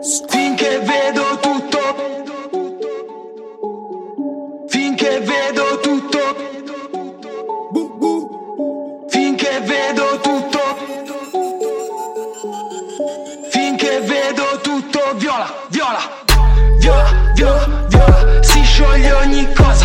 Finché vedo tutto. Finché vedo tutto. Finché vedo tutto. Finché vedo tutto. Viola, viola. Viola, viola, viola. Si scioglie ogni cosa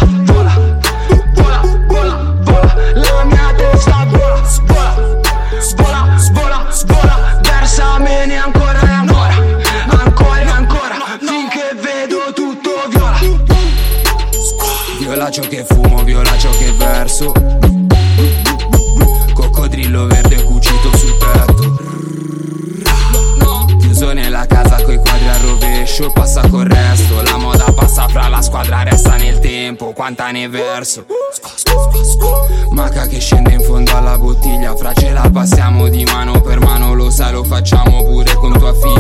Viola ciò che fumo, viola ciò che verso. Coccodrillo verde cucito sul petto. Chiuso nella casa coi quadri a rovescio. Passa col resto, la moda passa fra la squadra Resta nel tempo, quanta ne verso. Maca che scende in fondo alla bottiglia Fra ce la passiamo di mano per mano Lo sai lo facciamo pure con tua figlia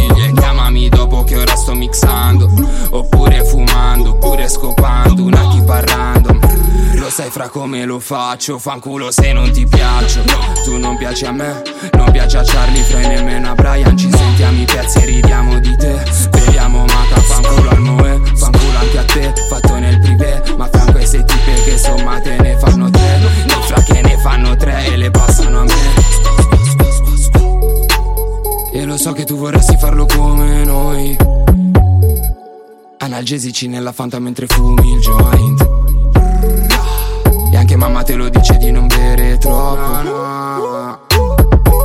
sai fra come lo faccio Fanculo se non ti piaccio. Tu non piaci a me, non piace a Charlie Fra nemmeno a Brian. Ci sentiamo i pezzi e ridiamo di te. Beviamo maca, fanculo al moe Fanculo anche a te, fatto nel privé Ma fra queste tipe che sommate ne fanno tre. Ne fra che ne fanno tre e le passano a me. E lo so che tu vorresti farlo come noi. Analgesici nella fanta mentre fumi il joint anche mamma te lo dice di non bere troppo.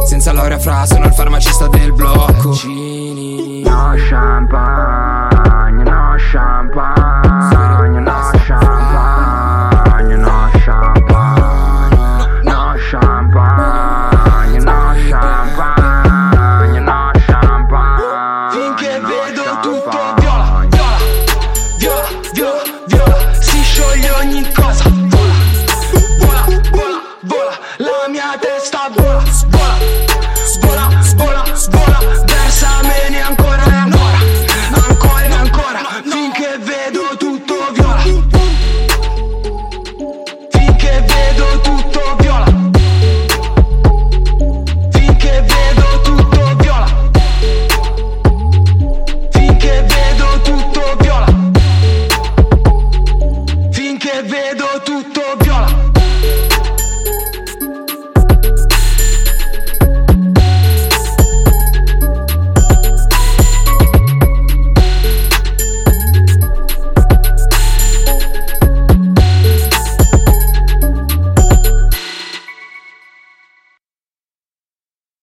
Senza laurea fra sono il farmacista del blocco. Vaccini, no champagne. do